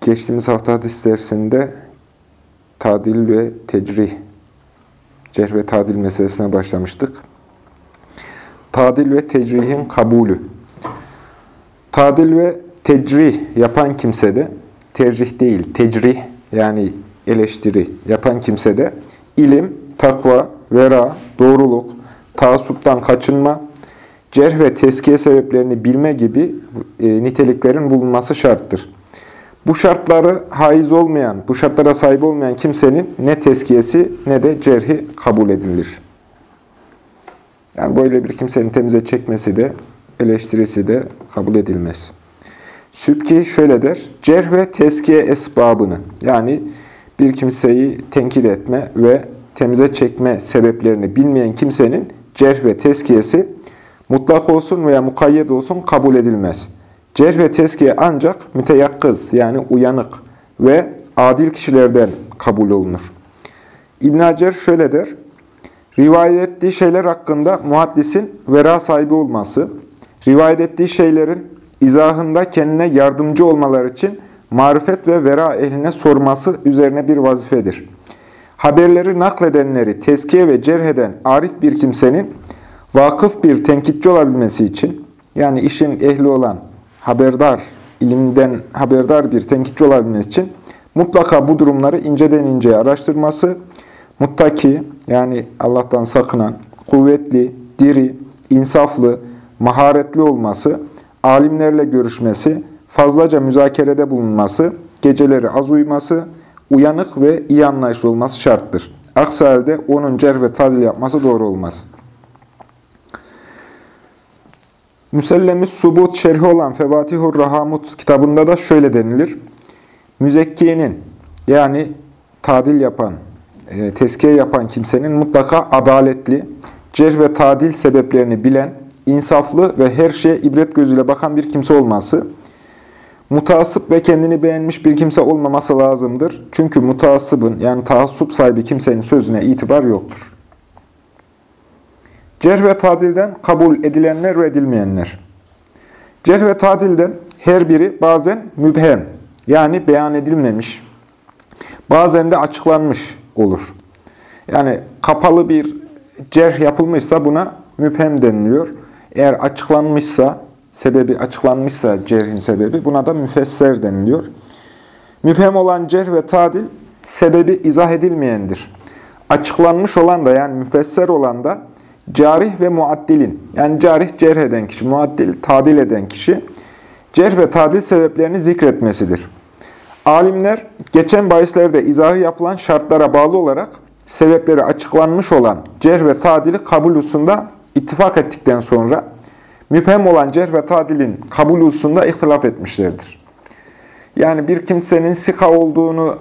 Geçtiğimiz hafta hadis dersinde tadil ve tecrih, cerh ve tadil meselesine başlamıştık. Tadil ve tecrihin kabulü. Tadil ve tecrih yapan kimsede, tercih değil, tecrih yani eleştiri yapan kimsede ilim, takva, vera, doğruluk, taassuptan kaçınma, cerh ve teskiye sebeplerini bilme gibi e, niteliklerin bulunması şarttır. Bu şartları haiz olmayan, bu şartlara sahip olmayan kimsenin ne teskiyesi ne de cerhi kabul edilir. Yani böyle bir kimsenin temize çekmesi de, eleştirisi de kabul edilmez. Sübki şöyle der, cerh ve teskiye esbabını, yani bir kimseyi tenkit etme ve temize çekme sebeplerini bilmeyen kimsenin cerh ve teskiyesi mutlak olsun veya mukayyet olsun kabul edilmez. Cerh ve teskiye ancak müteyakkız yani uyanık ve adil kişilerden kabul olunur. İbn Hacer şöyle der. Rivayet ettiği şeyler hakkında muhaddisin vera sahibi olması, rivayet ettiği şeylerin izahında kendine yardımcı olmaları için marifet ve vera ehline sorması üzerine bir vazifedir. Haberleri nakledenleri teskiye ve cerh eden arif bir kimsenin vakıf bir tenkitçi olabilmesi için, yani işin ehli olan haberdar, ilimden haberdar bir tenkitçi olabilmesi için mutlaka bu durumları inceden inceye araştırması, muttaki yani Allah'tan sakınan, kuvvetli, diri, insaflı, maharetli olması, alimlerle görüşmesi, fazlaca müzakerede bulunması, geceleri az uyuması, uyanık ve iyi anlayışlı olması şarttır. Aksi halde onun cerh ve tadil yapması doğru olmaz. Müsellemis Subut şerhi olan Fevatihur Rahamut kitabında da şöyle denilir. Müzekkiyenin yani tadil yapan, e, tezkiye yapan kimsenin mutlaka adaletli, cerh ve tadil sebeplerini bilen, insaflı ve her şeye ibret gözüyle bakan bir kimse olması, mutasip ve kendini beğenmiş bir kimse olmaması lazımdır. Çünkü mutasibin yani taassup sahibi kimsenin sözüne itibar yoktur. Cerh ve tadilden kabul edilenler ve edilmeyenler. Cerh ve tadilden her biri bazen mübhem, yani beyan edilmemiş, bazen de açıklanmış olur. Yani kapalı bir cerh yapılmışsa buna mübhem deniliyor. Eğer açıklanmışsa, sebebi açıklanmışsa cerhin sebebi buna da müfesser deniliyor. Mübhem olan cerh ve tadil sebebi izah edilmeyendir. Açıklanmış olan da yani müfesser olan da Carih ve muaddilin, yani carih cerh eden kişi, muaddil tadil eden kişi, cerh ve tadil sebeplerini zikretmesidir. Alimler, geçen bahislerde izahı yapılan şartlara bağlı olarak sebepleri açıklanmış olan cerh ve tadili kabul hususunda ittifak ettikten sonra, müphem olan cerh ve tadilin kabul hususunda ihtilaf etmişlerdir. Yani bir kimsenin sika olduğunu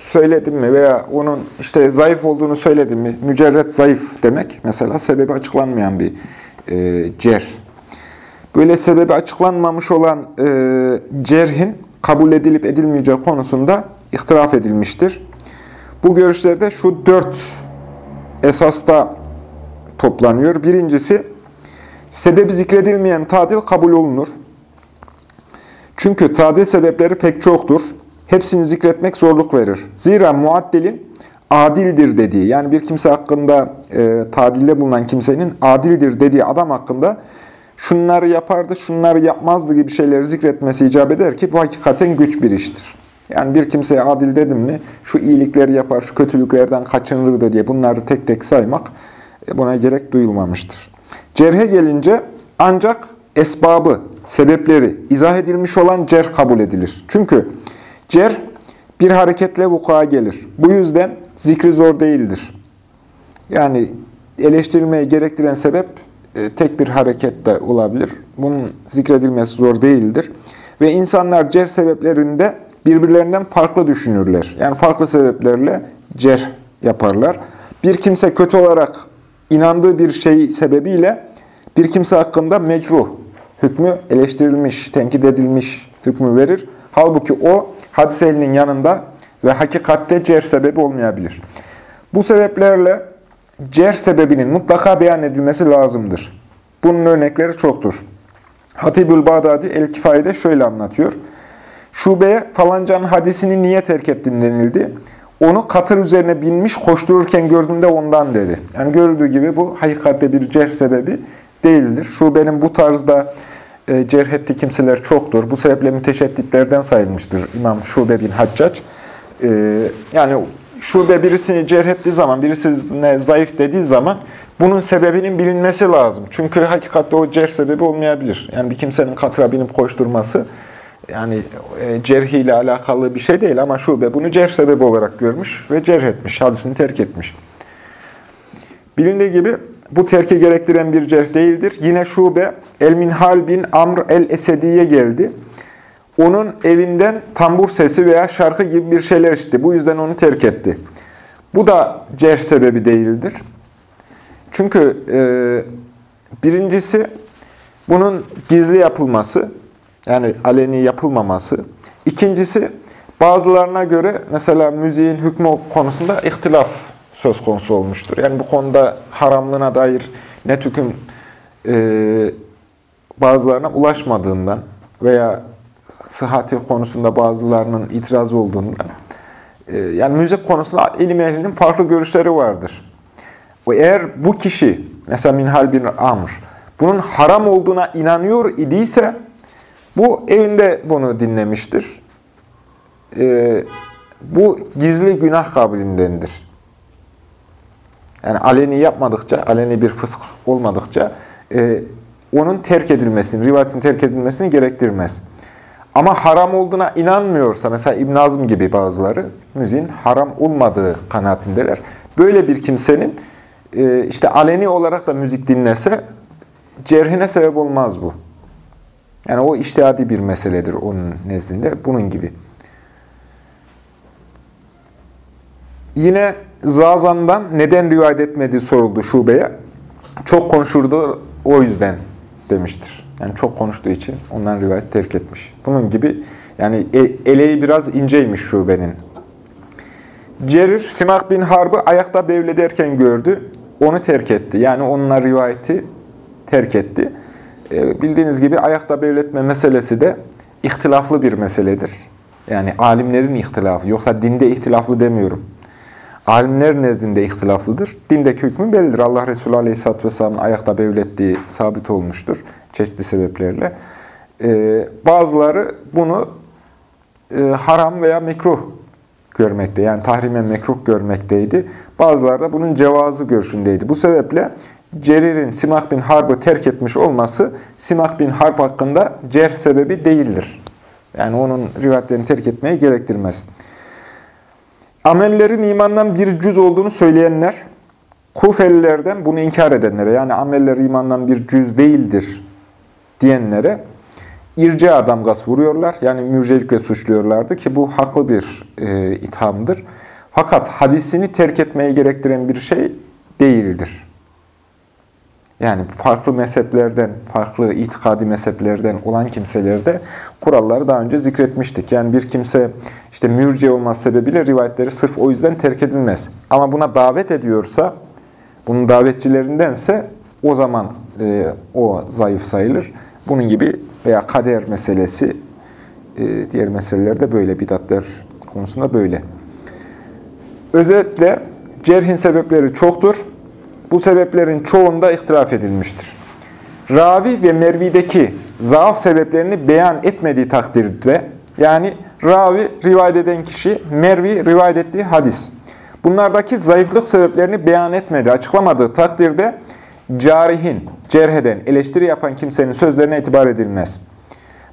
söyledim mi veya onun işte zayıf olduğunu söyledim mi, mücerret zayıf demek mesela sebebi açıklanmayan bir e, cer. Böyle sebebi açıklanmamış olan e, cerhin kabul edilip edilmeyeceği konusunda ihtilaf edilmiştir. Bu görüşlerde şu dört esasta toplanıyor. Birincisi, sebebi zikredilmeyen tadil kabul olunur. Çünkü tadil sebepleri pek çoktur hepsini zikretmek zorluk verir. Zira muaddilin adildir dediği, yani bir kimse hakkında e, tadilde bulunan kimsenin adildir dediği adam hakkında şunları yapardı, şunları yapmazdı gibi şeyleri zikretmesi icap eder ki bu hakikaten güç bir iştir. Yani bir kimseye adil dedim mi, şu iyilikleri yapar, şu kötülüklerden kaçınırdı diye bunları tek tek saymak e, buna gerek duyulmamıştır. Cerhe gelince ancak esbabı, sebepleri izah edilmiş olan cerh kabul edilir. Çünkü Cer bir hareketle vuku'a gelir. Bu yüzden zikri zor değildir. Yani eleştirilmeye gerektiren sebep e, tek bir hareket de olabilir. Bunun zikredilmesi zor değildir. Ve insanlar cer sebeplerinde birbirlerinden farklı düşünürler. Yani farklı sebeplerle cerh yaparlar. Bir kimse kötü olarak inandığı bir şey sebebiyle bir kimse hakkında mecruh hükmü eleştirilmiş, tenkit edilmiş hükmü verir. Halbuki o hadis elinin yanında ve hakikatte cerh sebebi olmayabilir. Bu sebeplerle cerh sebebinin mutlaka beyan edilmesi lazımdır. Bunun örnekleri çoktur. Hatibül Bağdadi El-Kifaye'de şöyle anlatıyor. Şubeye falancanın hadisini niye terk ettin denildi. Onu katır üzerine binmiş koştururken gördüğümde ondan dedi. Yani görüldüğü gibi bu hakikatte bir cerh sebebi değildir. Şubenin bu tarzda cerh ettiği kimseler çoktur. Bu sebeple müteşedditlerden sayılmıştır İmam Şube bin Haccac. E, yani şube birisini cerh ettiği zaman, birisine zayıf dediği zaman bunun sebebinin bilinmesi lazım. Çünkü hakikatte o cerh sebebi olmayabilir. Yani bir kimsenin katıra binip koşturması yani e, cerhiyle alakalı bir şey değil ama şube bunu cerh sebebi olarak görmüş ve cerh etmiş, hadisini terk etmiş. Bilindiği gibi bu terki gerektiren bir cerh değildir. Yine şube El-Minhal bin Amr el-Esedi'ye geldi. Onun evinden tambur sesi veya şarkı gibi bir şeyler işitti. Bu yüzden onu terk etti. Bu da cerh sebebi değildir. Çünkü e, birincisi bunun gizli yapılması, yani aleni yapılmaması. İkincisi bazılarına göre mesela müziğin hükmü konusunda ihtilaf söz konusu olmuştur. Yani bu konuda haramlığına dair net hüküm e, bazılarına ulaşmadığından veya sıhhati konusunda bazılarının itiraz olduğundan e, yani müzik konusunda ilim ehlinin farklı görüşleri vardır. Eğer bu kişi mesela Minhal bin Amr bunun haram olduğuna inanıyor idiyse bu evinde bunu dinlemiştir. E, bu gizli günah kabilindendir. Yani aleni yapmadıkça, aleni bir fısk olmadıkça e, onun terk edilmesini, rivayetin terk edilmesini gerektirmez. Ama haram olduğuna inanmıyorsa, mesela İbn Azm gibi bazıları müziğin haram olmadığı kanaatindeler. Böyle bir kimsenin e, işte aleni olarak da müzik dinlese cerhine sebep olmaz bu. Yani o iştihadi bir meseledir onun nezdinde. Bunun gibi. Yine Zazan'dan neden rivayet etmediği soruldu şubeye. Çok konuşurdu o yüzden demiştir. Yani çok konuştuğu için ondan rivayet terk etmiş. Bunun gibi yani e, eleği biraz inceymiş şubenin. Cerir, Simak bin Harb'ı ayakta bevlederken gördü. Onu terk etti. Yani onunla rivayeti terk etti. E, bildiğiniz gibi ayakta bevletme meselesi de ihtilaflı bir meseledir. Yani alimlerin ihtilafı. Yoksa dinde ihtilaflı demiyorum. Alimler nezdinde ihtilaflıdır. Dindeki hükmü bellidir. Allah Resulü Aleyhisselatü Vesselam'ın ayakta bevlettiği sabit olmuştur. Çeşitli sebeplerle. Ee, bazıları bunu e, haram veya mekruh görmekte. Yani tahrimen mekruh görmekteydi. Bazıları da bunun cevazı görüşündeydi. Bu sebeple Cerir'in Simah bin Harb'ı terk etmiş olması Simah bin Harb hakkında cerh sebebi değildir. Yani onun rivayetlerini terk etmeyi gerektirmez. Amellerin imandan bir cüz olduğunu söyleyenler, Kufelilerden bunu inkar edenlere, yani ameller imandan bir cüz değildir diyenlere irca damgası vuruyorlar. Yani mürcelikle suçluyorlardı ki bu haklı bir e, ithamdır. Fakat hadisini terk etmeyi gerektiren bir şey değildir. Yani farklı mezheplerden, farklı itikadi mezheplerden olan kimselerde kuralları daha önce zikretmiştik. Yani bir kimse işte mürce olması sebebiyle rivayetleri sırf o yüzden terk edilmez. Ama buna davet ediyorsa, bunun davetçilerindense o zaman e, o zayıf sayılır. Bunun gibi veya kader meselesi, e, diğer meselelerde böyle, bidatler konusunda böyle. Özetle cerhin sebepleri çoktur. Bu sebeplerin çoğunda ihtilaf edilmiştir. Ravi ve Mervi'deki zaaf sebeplerini beyan etmediği takdirde, yani ravi rivayet eden kişi, Mervi rivayet ettiği hadis. Bunlardaki zayıflık sebeplerini beyan etmedi, açıklamadığı takdirde carihin, cerheden, eleştiri yapan kimsenin sözlerine itibar edilmez.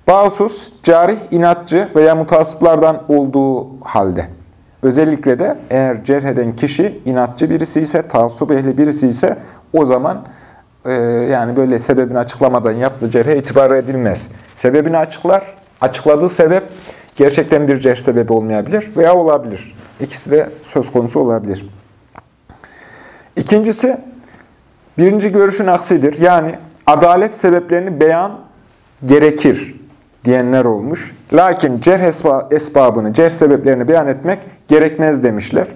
Bağsus, carih, inatçı veya mutasıplardan olduğu halde. Özellikle de eğer cerheden kişi inatçı birisi ise, taassup ehli birisi ise o zaman e, yani böyle sebebini açıklamadan yaptığı cerhe itibar edilmez. Sebebini açıklar. Açıkladığı sebep gerçekten bir cerh sebebi olmayabilir veya olabilir. İkisi de söz konusu olabilir. İkincisi, birinci görüşün aksidir. Yani adalet sebeplerini beyan gerekir diyenler olmuş. Lakin cerh esbabını, cerh sebeplerini beyan etmek gerekmez demişler.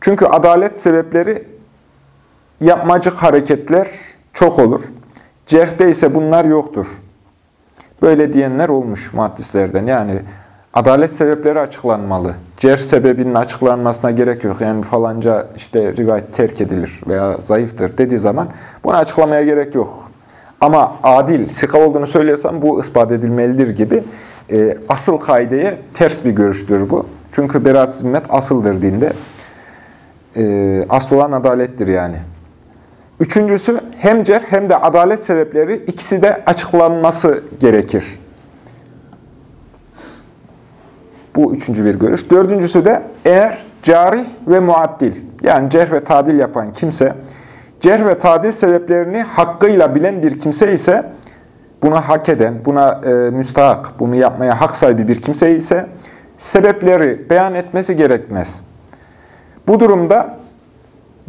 Çünkü adalet sebepleri yapmacık hareketler çok olur. Cerhde ise bunlar yoktur. Böyle diyenler olmuş muhaddislerden. Yani adalet sebepleri açıklanmalı. Cerh sebebinin açıklanmasına gerek yok. Yani falanca işte rivayet terk edilir veya zayıftır dediği zaman bunu açıklamaya gerek yok. Ama adil, sika olduğunu söylüyorsam bu ispat edilmelidir gibi e, asıl kaideye ters bir görüştür bu. Çünkü beraat zimmet asıldır dinde. E, asıl olan adalettir yani. Üçüncüsü hem cer hem de adalet sebepleri ikisi de açıklanması gerekir. Bu üçüncü bir görüş. Dördüncüsü de eğer cari ve muaddil yani cerh ve tadil yapan kimse cerh ve tadil sebeplerini hakkıyla bilen bir kimse ise buna hak eden, buna e, müstahak, bunu yapmaya hak sahibi bir kimse ise sebepleri beyan etmesi gerekmez. Bu durumda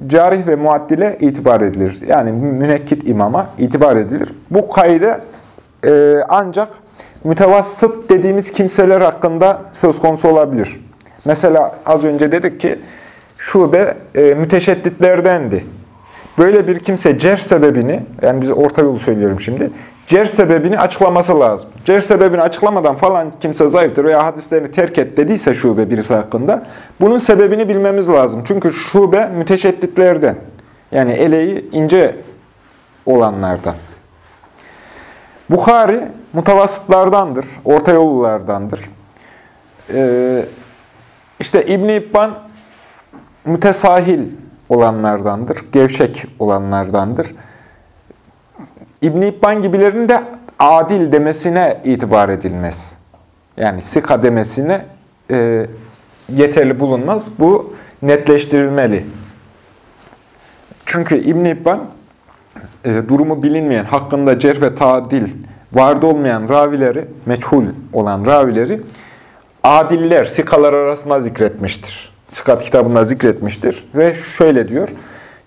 carih ve muaddile itibar edilir. Yani münekkit imama itibar edilir. Bu kaide e, ancak mütevassıt dediğimiz kimseler hakkında söz konusu olabilir. Mesela az önce dedik ki şube e, müteşedditlerdendi. Böyle bir kimse cer sebebini, yani biz orta yolu söylüyorum şimdi, cer sebebini açıklaması lazım. Cer sebebini açıklamadan falan kimse zayıftır veya hadislerini terk et dediyse şube birisi hakkında, bunun sebebini bilmemiz lazım. Çünkü şube müteşedditlerden, yani eleği ince olanlardan. Bukhari mutavassıtlardandır, orta yollulardandır. Ee, işte İbn-i İbban mütesahil olanlardandır, gevşek olanlardandır. İbn-i İbban gibilerinin de adil demesine itibar edilmez. Yani sika demesine e, yeterli bulunmaz. Bu netleştirilmeli. Çünkü İbn-i İbban e, durumu bilinmeyen, hakkında cerh ve tadil vardı olmayan ravileri, meçhul olan ravileri adiller, sikalar arasında zikretmiştir. Sikat kitabında zikretmiştir ve şöyle diyor.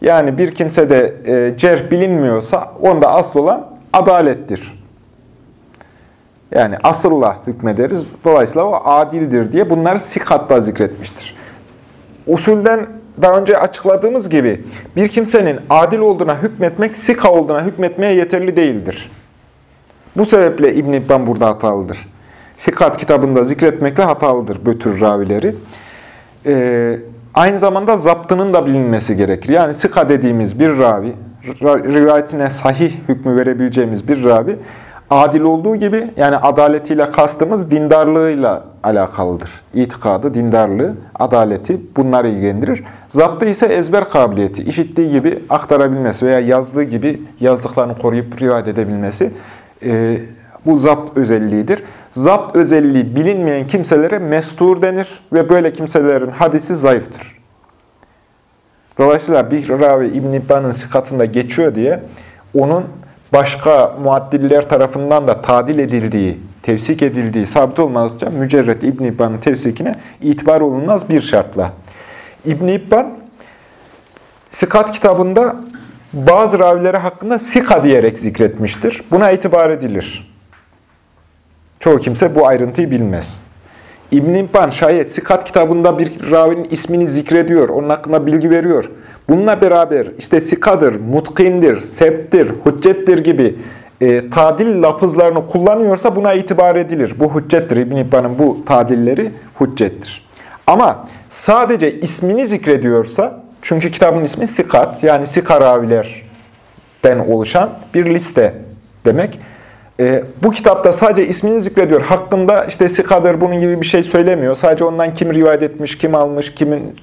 Yani bir kimse de e, cerh bilinmiyorsa onda asıl olan adalettir. Yani asılla hükmederiz. Dolayısıyla o adildir diye bunları sikatta zikretmiştir. Usulden daha önce açıkladığımız gibi bir kimsenin adil olduğuna hükmetmek, sika olduğuna hükmetmeye yeterli değildir. Bu sebeple İbn-i burada hatalıdır. Sikat kitabında zikretmekle hatalıdır bu tür ravileri. Ee, aynı zamanda zaptının da bilinmesi gerekir. Yani sika dediğimiz bir ravi, rivayetine sahih hükmü verebileceğimiz bir ravi, adil olduğu gibi yani adaletiyle kastımız dindarlığıyla alakalıdır. İtikadı, dindarlığı, adaleti bunları ilgilendirir. Zaptı ise ezber kabiliyeti, işittiği gibi aktarabilmesi veya yazdığı gibi yazdıklarını koruyup rivayet edebilmesi e, bu zapt özelliğidir. Zapt özelliği bilinmeyen kimselere mestur denir ve böyle kimselerin hadisi zayıftır. Dolayısıyla bir ravi İbn-i İbban'ın sıkatında geçiyor diye onun başka muaddiller tarafından da tadil edildiği, tevsik edildiği sabit olmadıkça mücerret İbn-i İbban'ın tevsikine itibar olunmaz bir şartla. İbn-i İbban, Sikat kitabında bazı ravileri hakkında Sika diyerek zikretmiştir. Buna itibar edilir. Çoğu kimse bu ayrıntıyı bilmez. İbn-i İbban şayet Sikat kitabında bir ravinin ismini zikrediyor, onun hakkında bilgi veriyor. Bununla beraber işte sikadır, mutkindir, septir, hüccettir gibi e, tadil lafızlarını kullanıyorsa buna itibar edilir. Bu hüccettir. İbn-i İbban'ın bu tadilleri hüccettir. Ama sadece ismini zikrediyorsa, çünkü kitabın ismi Sikat, yani Sika ravilerden oluşan bir liste demek. E, bu kitapta sadece ismini zikrediyor. Hakkında işte Sikadır bunun gibi bir şey söylemiyor. Sadece ondan kim rivayet etmiş, kim almış, kimin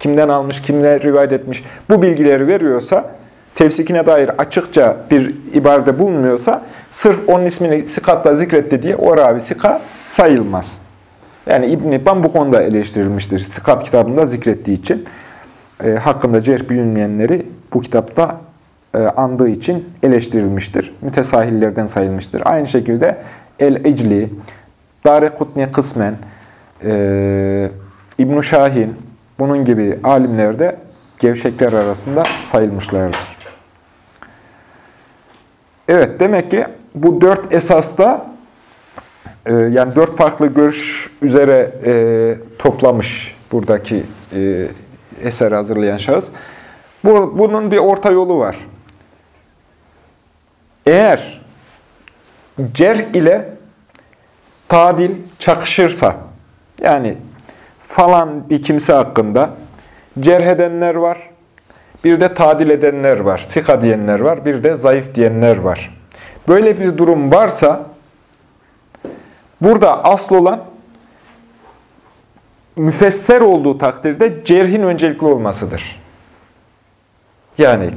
kimden almış, kimle rivayet etmiş bu bilgileri veriyorsa, tefsikine dair açıkça bir ibarede bulunmuyorsa, sırf onun ismini sikatla zikretti diye o ravi sika sayılmaz. Yani İbn-i İbban bu konuda eleştirilmiştir. Sikat kitabında zikrettiği için. E, hakkında cerh bilinmeyenleri bu kitapta andığı için eleştirilmiştir. Mütesahillerden sayılmıştır. Aynı şekilde El-Ecli, Dare Kutni kısmen, e, ibn Şahin, bunun gibi alimler de gevşekler arasında sayılmışlardır. Evet, demek ki bu dört esasta e, yani dört farklı görüş üzere e, toplamış buradaki e, eser hazırlayan şahıs. Bu, bunun bir orta yolu var. Eğer cerh ile tadil çakışırsa, yani falan bir kimse hakkında cerh edenler var, bir de tadil edenler var, sika diyenler var, bir de zayıf diyenler var. Böyle bir durum varsa, burada asıl olan müfesser olduğu takdirde cerhin öncelikli olmasıdır. Yani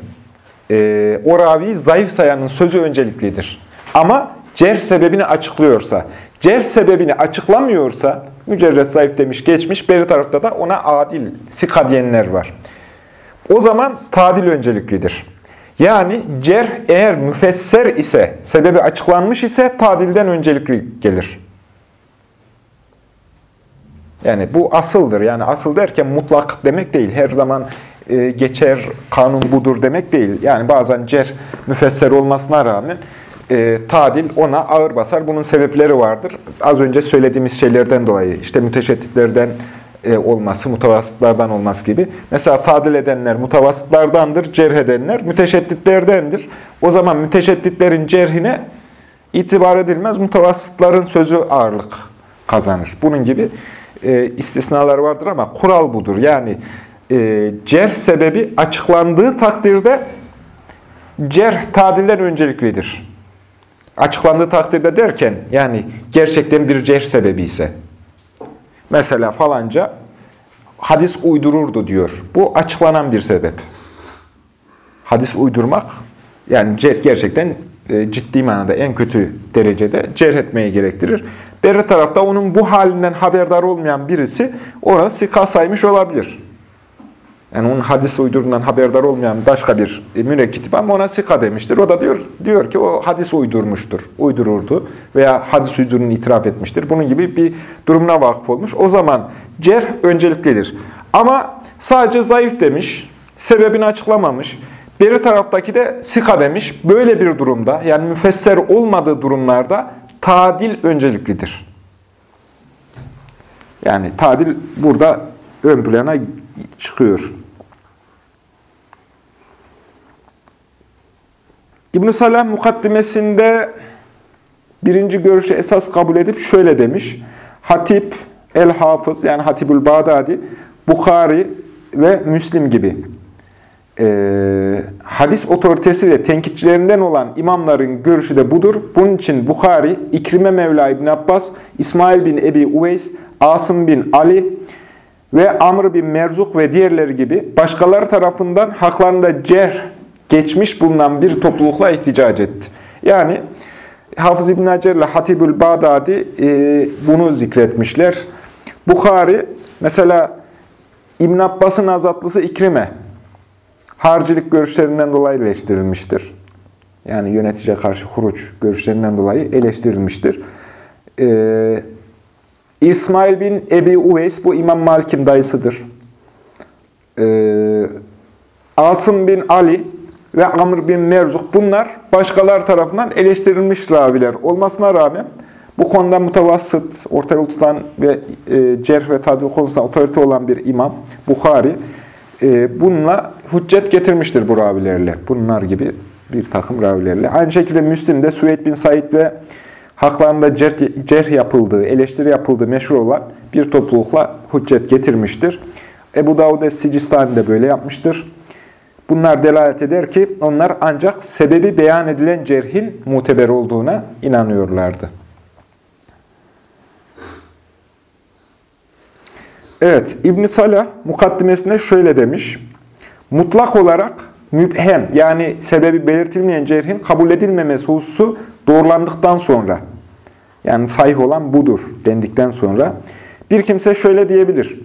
e, o raviyi zayıf sayanın sözü önceliklidir. Ama cerh sebebini açıklıyorsa, cerh sebebini açıklamıyorsa, mücerret zayıf demiş geçmiş, beri tarafta da ona adil, sika diyenler var. O zaman tadil önceliklidir. Yani cerh eğer müfesser ise, sebebi açıklanmış ise tadilden öncelikli gelir. Yani bu asıldır. Yani asıl derken mutlak demek değil. Her zaman e, geçer kanun budur demek değil. Yani bazen cer müfesser olmasına rağmen e, tadil ona ağır basar. Bunun sebepleri vardır. Az önce söylediğimiz şeylerden dolayı. işte müteşedditlerden e, olması, mutavasıtlardan olması gibi. Mesela tadil edenler mutavasıtlardandır, cerh edenler müteşedditlerdendir. O zaman müteşedditlerin cerhine itibar edilmez, mutavasıtların sözü ağırlık kazanır. Bunun gibi e, istisnalar vardır ama kural budur. Yani e, cerh sebebi açıklandığı takdirde cerh tadilden önceliklidir. Açıklandığı takdirde derken yani gerçekten bir cerh sebebi ise. Mesela falanca hadis uydururdu diyor. Bu açıklanan bir sebep. Hadis uydurmak yani cerh gerçekten e, ciddi manada en kötü derecede cerh etmeyi gerektirir. Beri tarafta onun bu halinden haberdar olmayan birisi ona sika saymış olabilir. Yani onun hadis uydurundan haberdar olmayan başka bir e, münekkit ama ona sika demiştir. O da diyor diyor ki o hadis uydurmuştur, uydururdu veya hadis uydurunu itiraf etmiştir. Bunun gibi bir durumuna vakıf olmuş. O zaman cerh önceliklidir. Ama sadece zayıf demiş, sebebini açıklamamış. Beri taraftaki de sika demiş. Böyle bir durumda yani müfesser olmadığı durumlarda tadil önceliklidir. Yani tadil burada ön plana çıkıyor. İbn-i Salah mukaddimesinde birinci görüşü esas kabul edip şöyle demiş. Hatip el-Hafız yani Hatibül Bağdadi, Bukhari ve Müslim gibi e, hadis otoritesi ve tenkitçilerinden olan imamların görüşü de budur. Bunun için Bukhari, İkrime Mevla İbn Abbas, İsmail bin Ebi Uveys, Asım bin Ali ve Amr bin Merzuk ve diğerleri gibi başkaları tarafından haklarında cerh geçmiş bulunan bir toplulukla ihticac etti. Yani Hafız İbn Hacer ile Hatibül Bağdadi e, bunu zikretmişler. Bukhari mesela İbn Abbas'ın azatlısı İkrime harcilik görüşlerinden dolayı eleştirilmiştir. Yani yöneticiye karşı huruç görüşlerinden dolayı eleştirilmiştir. Ee, İsmail bin Ebi Uveys, bu İmam Malik'in dayısıdır. Ee, Asım bin Ali ve Amr bin Merzuk, bunlar başkalar tarafından eleştirilmiş raviler olmasına rağmen bu konuda mutavassıt, orta yol tutan ve e, cerh ve tadil konusunda otorite olan bir imam, Bukhari, e, bununla hüccet getirmiştir bu ravilerle. Bunlar gibi bir takım ravilerle. Aynı şekilde Müslim'de Süveyd bin Said ve haklarında cerh, cerh yapıldığı, eleştiri yapıldığı meşhur olan bir toplulukla hüccet getirmiştir. Ebu Davud Es-Sicistani böyle yapmıştır. Bunlar delalet eder ki onlar ancak sebebi beyan edilen cerhin muteber olduğuna inanıyorlardı. Evet, İbn Salah mukaddimesinde şöyle demiş. Mutlak olarak mübhem yani sebebi belirtilmeyen cerhin kabul edilmemesi hususu doğrulandıktan sonra yani sahih olan budur dendikten sonra bir kimse şöyle diyebilir.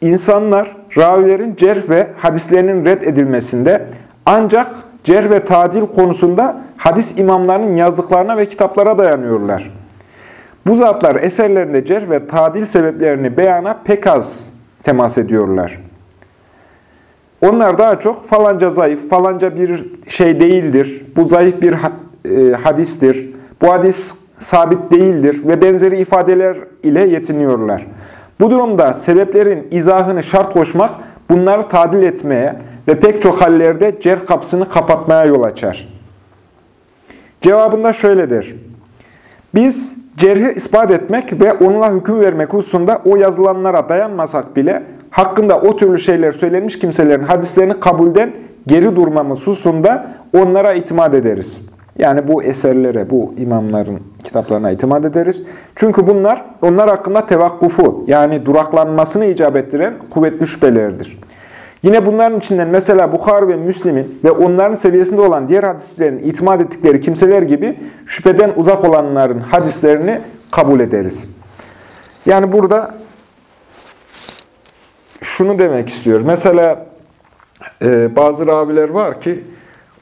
İnsanlar ravilerin cerh ve hadislerinin red edilmesinde ancak cerh ve tadil konusunda hadis imamlarının yazdıklarına ve kitaplara dayanıyorlar. Bu zatlar eserlerinde cerh ve tadil sebeplerini beyana pek az temas ediyorlar. Onlar daha çok falanca zayıf, falanca bir şey değildir, bu zayıf bir e, hadistir, bu hadis sabit değildir ve benzeri ifadeler ile yetiniyorlar. Bu durumda sebeplerin izahını şart koşmak, bunları tadil etmeye ve pek çok hallerde cerh kapısını kapatmaya yol açar. Cevabında şöyledir. Biz cerhi ispat etmek ve onunla hüküm vermek hususunda o yazılanlara dayanmasak bile hakkında o türlü şeyler söylenmiş kimselerin hadislerini kabulden geri durmamız hususunda onlara itimat ederiz. Yani bu eserlere, bu imamların kitaplarına itimat ederiz. Çünkü bunlar onlar hakkında tevakkufu yani duraklanmasını icap ettiren kuvvetli şüphelerdir. Yine bunların içinden mesela Bukhari ve Müslim'in ve onların seviyesinde olan diğer hadislerin itimat ettikleri kimseler gibi şüpheden uzak olanların hadislerini kabul ederiz. Yani burada şunu demek istiyor. Mesela e, bazı raviler var ki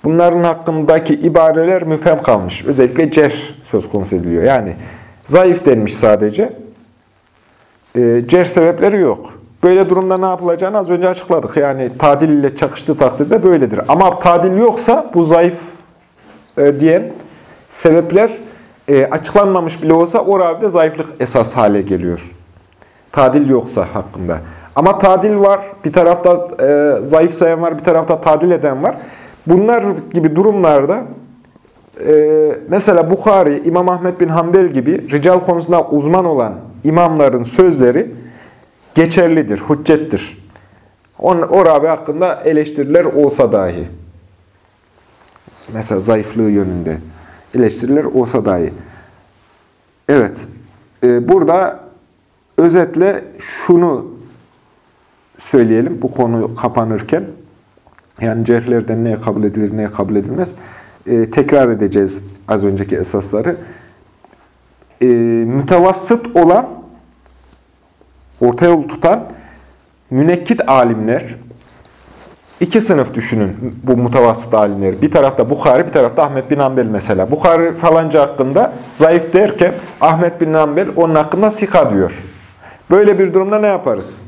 bunların hakkındaki ibareler müphem kalmış. Özellikle cerh söz konusu ediliyor. Yani zayıf denmiş sadece. E, cerh sebepleri yok. Böyle durumda ne yapılacağını az önce açıkladık. Yani tadil ile çakıştığı takdirde böyledir. Ama tadil yoksa bu zayıf e, diyen sebepler e, açıklanmamış bile olsa o ravide zayıflık esas hale geliyor. Tadil yoksa hakkında. Ama tadil var, bir tarafta e, zayıf sayan var, bir tarafta tadil eden var. Bunlar gibi durumlarda e, mesela Bukhari, İmam Ahmet bin Hanbel gibi rical konusunda uzman olan imamların sözleri geçerlidir, hüccettir. O, o Rabi hakkında eleştiriler olsa dahi. Mesela zayıflığı yönünde eleştiriler olsa dahi. Evet, e, burada özetle şunu söyleyelim bu konu kapanırken. Yani cerhlerden neye kabul edilir, neye kabul edilmez. E, tekrar edeceğiz az önceki esasları. E, mütevassıt olan orta yol tutan münekkit alimler, iki sınıf düşünün bu mutavassıt alimleri. Bir tarafta Bukhari, bir tarafta Ahmet bin Hanbel mesela. Bukhari falanca hakkında zayıf derken Ahmet bin Hanbel onun hakkında sika diyor. Böyle bir durumda ne yaparız?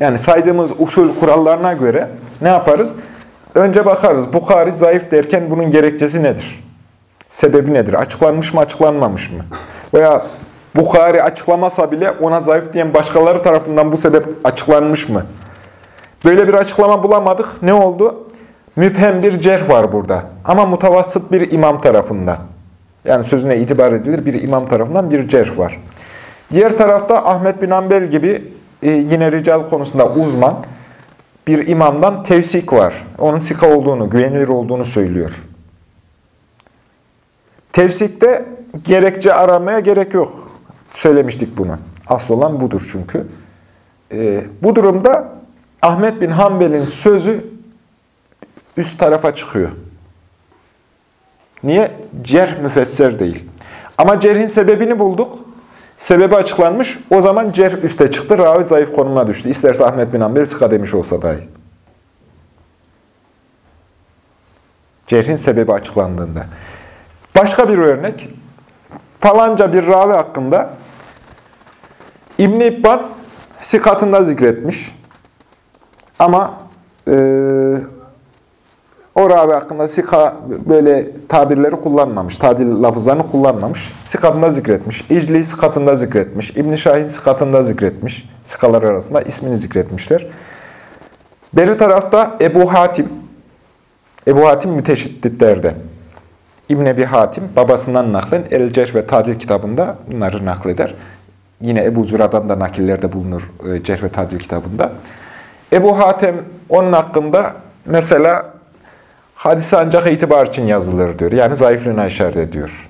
Yani saydığımız usul kurallarına göre ne yaparız? Önce bakarız. Bukhari zayıf derken bunun gerekçesi nedir? Sebebi nedir? Açıklanmış mı, açıklanmamış mı? Veya Bukhari açıklamasa bile ona zayıf diyen başkaları tarafından bu sebep açıklanmış mı? Böyle bir açıklama bulamadık. Ne oldu? Müphem bir cerh var burada. Ama mutavassıt bir imam tarafından. Yani sözüne itibar edilir bir imam tarafından bir cerh var. Diğer tarafta Ahmet bin Ambel gibi e, yine rical konusunda uzman bir imamdan tevsik var. Onun sika olduğunu, güvenilir olduğunu söylüyor. Tevsikte gerekçe aramaya gerek yok. Söylemiştik bunu. Asıl olan budur çünkü. E, bu durumda Ahmet bin Hanbel'in sözü üst tarafa çıkıyor. Niye? Cerh müfesser değil. Ama cerhin sebebini bulduk. Sebebi açıklanmış. O zaman cerh üste çıktı. Ravi zayıf konumuna düştü. İsterse Ahmet bin Hanbel sıka demiş olsa dahi. Cerhin sebebi açıklandığında. Başka bir örnek. Falanca bir ravi hakkında İbn-i İbban sikatında zikretmiş. Ama e, o ravi hakkında sika böyle tabirleri kullanmamış, tadil lafızlarını kullanmamış. Sikatında zikretmiş. İcli sikatında zikretmiş. İbn-i Şahin sikatında zikretmiş. Sikalar arasında ismini zikretmişler. Beri tarafta Ebu Hatim. Ebu Hatim müteşidditlerden. İbn Ebi Hatim babasından naklen El Cerh ve Tadil kitabında bunları nakleder. Yine Ebu Züra'dan da nakillerde bulunur e, Cerh ve Tadil kitabında. Ebu Hatem onun hakkında mesela hadisi ancak itibar için yazılır diyor. Yani zayıflığına işaret ediyor.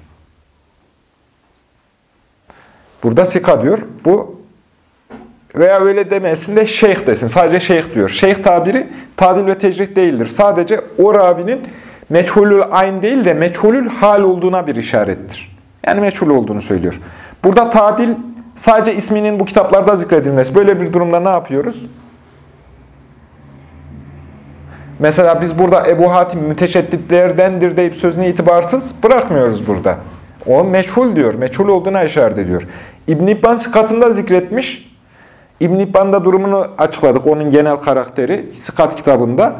Burada sika diyor. Bu veya öyle demesin de şeyh desin. Sadece şeyh diyor. Şeyh tabiri tadil ve tecrih değildir. Sadece o ravinin meçhulül ayn değil de meçhulül hal olduğuna bir işarettir. Yani meçhul olduğunu söylüyor. Burada tadil sadece isminin bu kitaplarda zikredilmesi. Böyle bir durumda ne yapıyoruz? Mesela biz burada Ebu Hatim müteşedditlerdendir deyip sözüne itibarsız bırakmıyoruz burada. O meçhul diyor. Meçhul olduğuna işaret ediyor. İbn İbban sıkatında zikretmiş. İbn İbban'da durumunu açıkladık. Onun genel karakteri sıkat kitabında.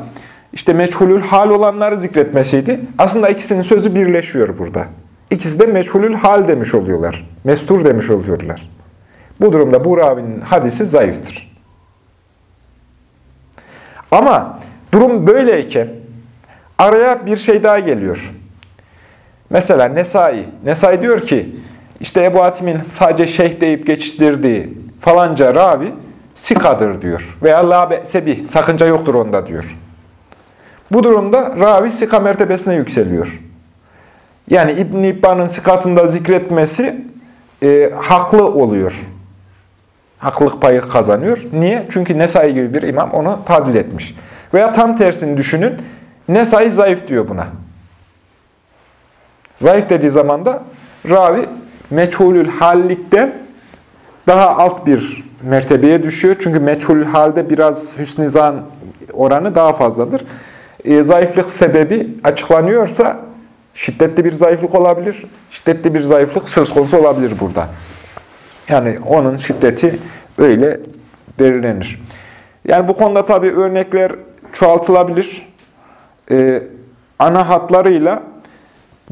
İşte meçhulül hal olanları zikretmesiydi. Aslında ikisinin sözü birleşiyor burada. İkisi de meçhulül hal demiş oluyorlar. Mestur demiş oluyorlar. Bu durumda bu ravinin hadisi zayıftır. Ama durum böyleyken araya bir şey daha geliyor. Mesela Nesai. Nesai diyor ki işte Ebu Hatim'in sadece şeyh deyip geçiştirdiği falanca ravi sikadır diyor. Veya la sebi sakınca yoktur onda diyor. Bu durumda ravi sika mertebesine yükseliyor. Yani İbn-i İbban'ın sikatında zikretmesi e, haklı oluyor. Haklılık payı kazanıyor. Niye? Çünkü Nesai gibi bir imam onu tadil etmiş. Veya tam tersini düşünün. Nesai zayıf diyor buna. Zayıf dediği zaman da ravi meçhulül hallikten daha alt bir mertebeye düşüyor. Çünkü meçhulül halde biraz hüsnizan oranı daha fazladır. E, zayıflık sebebi açıklanıyorsa şiddetli bir zayıflık olabilir. Şiddetli bir zayıflık söz konusu olabilir burada. Yani onun şiddeti öyle belirlenir. Yani bu konuda tabii örnekler çoğaltılabilir. Ee, ana hatlarıyla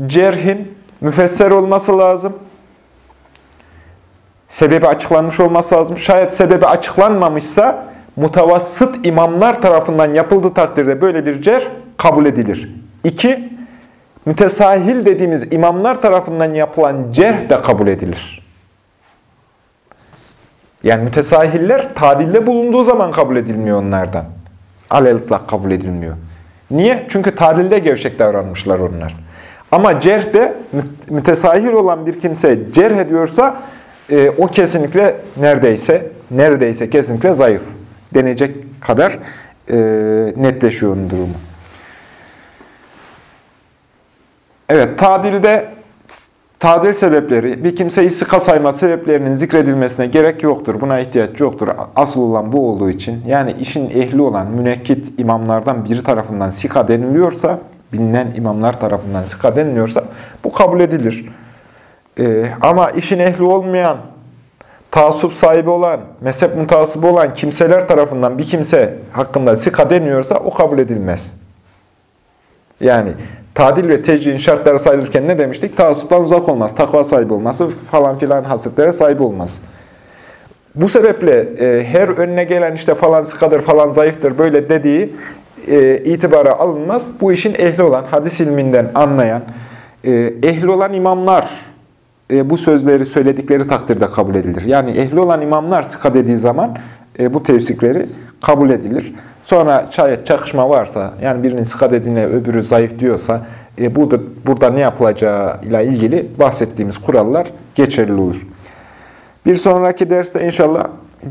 cerhin müfesser olması lazım. Sebebi açıklanmış olması lazım. Şayet sebebi açıklanmamışsa mutavassıt imamlar tarafından yapıldığı takdirde böyle bir cer kabul edilir. İki, mütesahil dediğimiz imamlar tarafından yapılan cerh de kabul edilir. Yani mütesahiller tadilde bulunduğu zaman kabul edilmiyor onlardan. Alelitlak kabul edilmiyor. Niye? Çünkü tadilde gevşek davranmışlar onlar. Ama cerhde mütesahil olan bir kimse cerh ediyorsa e, o kesinlikle neredeyse neredeyse kesinlikle zayıf denecek kadar e, netleşiyor onun durumu. Evet, tadilde tadil sebepleri, bir kimseyi sıka sayma sebeplerinin zikredilmesine gerek yoktur. Buna ihtiyaç yoktur. Asıl olan bu olduğu için, yani işin ehli olan münekkit imamlardan biri tarafından sika deniliyorsa, bilinen imamlar tarafından sika deniliyorsa, bu kabul edilir. Ee, ama işin ehli olmayan, taassup sahibi olan, mezhep mutasıbı olan kimseler tarafından bir kimse hakkında sika deniyorsa o kabul edilmez. Yani tadil ve tecrihin şartları sayılırken ne demiştik? Taassuptan uzak olmaz, takva sahibi olması falan filan hasretlere sahip olmaz. Bu sebeple e, her önüne gelen işte falan sıkadır, falan zayıftır böyle dediği e, itibara alınmaz. Bu işin ehli olan, hadis ilminden anlayan, e, ehli olan imamlar e, bu sözleri söyledikleri takdirde kabul edilir. Yani ehli olan imamlar sıka dediği zaman e, bu tevsikleri kabul edilir. Sonra çakışma varsa, yani birinin sıka dediğine öbürü zayıf diyorsa, e, burada, burada ne yapılacağı ile ilgili bahsettiğimiz kurallar geçerli olur. Bir sonraki derste inşallah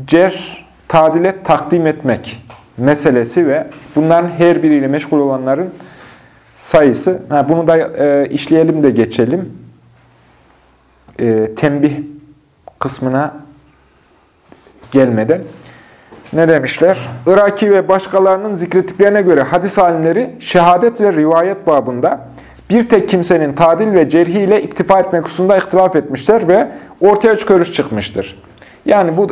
cer, tadilet takdim etmek meselesi ve bunların her biriyle meşgul olanların sayısı. Ha, bunu da e, işleyelim de geçelim. E, tembih kısmına gelmeden ne demişler? Iraki ve başkalarının zikrettiklerine göre hadis alimleri şehadet ve rivayet babında bir tek kimsenin tadil ve cerhi ile iktifa etmek hususunda ihtilaf etmişler ve ortaya görüş çıkmıştır. Yani bu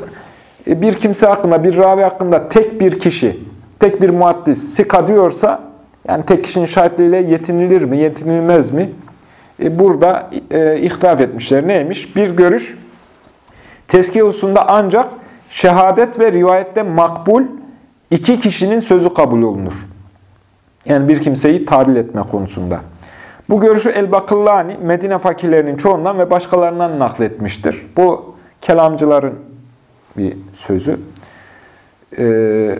bir kimse hakkında, bir ravi hakkında tek bir kişi, tek bir muaddis sika diyorsa, yani tek kişinin şahitliğiyle yetinilir mi, yetinilmez mi? E, burada e, ihtilaf etmişler. Neymiş? Bir görüş, tezkiye hususunda ancak şehadet ve rivayette makbul iki kişinin sözü kabul olunur. Yani bir kimseyi tadil etme konusunda. Bu görüşü El-Bakıllani Medine fakirlerinin çoğundan ve başkalarından nakletmiştir. Bu kelamcıların bir sözü. Ee,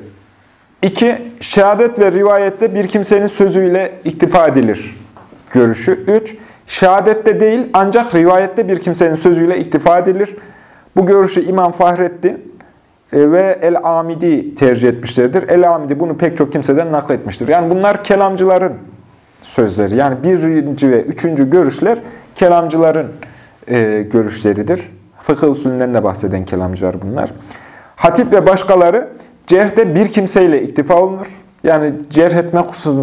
iki, şehadet ve rivayette bir kimsenin sözüyle iktifa edilir görüşü. Üç, şehadette değil ancak rivayette bir kimsenin sözüyle iktifa edilir. Bu görüşü İmam Fahrettin ve El-Amidi tercih etmişlerdir. El-Amidi bunu pek çok kimseden nakletmiştir. Yani bunlar kelamcıların sözleri. Yani birinci ve üçüncü görüşler kelamcıların e, görüşleridir. Fıkıh usulünden de bahseden kelamcılar bunlar. Hatip ve başkaları cerhde bir kimseyle iktifa olunur. Yani cerh etme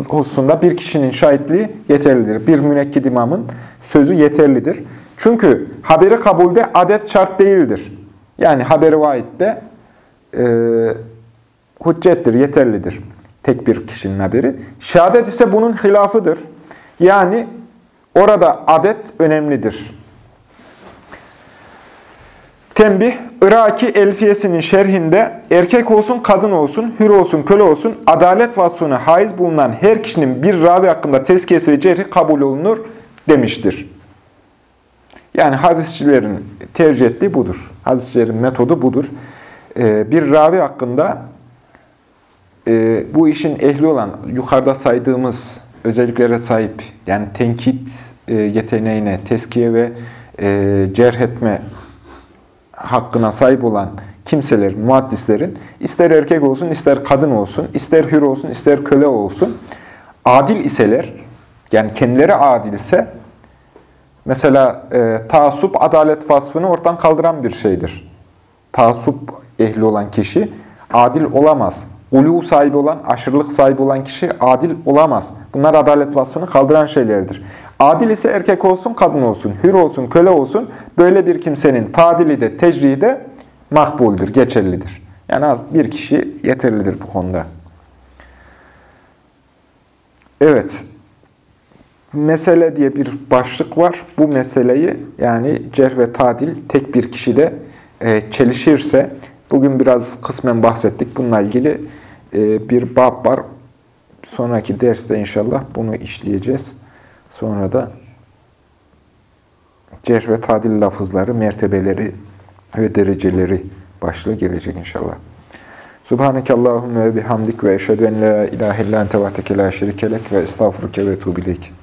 hususunda bir kişinin şahitliği yeterlidir. Bir münekkid imamın sözü yeterlidir. Çünkü haberi kabulde adet şart değildir. Yani haberi vaidde e, hüccettir, yeterlidir. Tek bir kişinin haberi. Şehadet ise bunun hilafıdır. Yani orada adet önemlidir. Tembih, Iraki Elfiyesinin şerhinde erkek olsun, kadın olsun, hür olsun, köle olsun, adalet vasfına haiz bulunan her kişinin bir ravi hakkında tezkiyesi ve cerhi kabul olunur demiştir. Yani hadisçilerin tercih ettiği budur. Hadisçilerin metodu budur. Ee, bir ravi hakkında e, bu işin ehli olan, yukarıda saydığımız özelliklere sahip, yani tenkit e, yeteneğine, teskiye ve e, cerh etme hakkına sahip olan kimseler, muhaddislerin, ister erkek olsun, ister kadın olsun, ister hür olsun, ister köle olsun, adil iseler, yani kendileri adilse, mesela e, taassup, adalet vasfını ortadan kaldıran bir şeydir. Taassup ehli olan kişi adil olamaz. Ulu sahibi olan, aşırılık sahibi olan kişi adil olamaz. Bunlar adalet vasfını kaldıran şeylerdir. Adil ise erkek olsun, kadın olsun, hür olsun, köle olsun, böyle bir kimsenin tadili de, tecrihi de makbuldür, geçerlidir. Yani az bir kişi yeterlidir bu konuda. Evet, mesele diye bir başlık var. Bu meseleyi yani cerh ve tadil tek bir kişide e, çelişirse, bugün biraz kısmen bahsettik. Bununla ilgili e, bir bab var. Sonraki derste inşallah bunu işleyeceğiz. Sonra da cerh ve tadil lafızları, mertebeleri ve dereceleri başlığı gelecek inşallah. Subhaneke Allahümme ve bihamdik ve eşhedü en la ilahe illan tevateke la şerikelek ve estağfuruke ve tuğbileyk.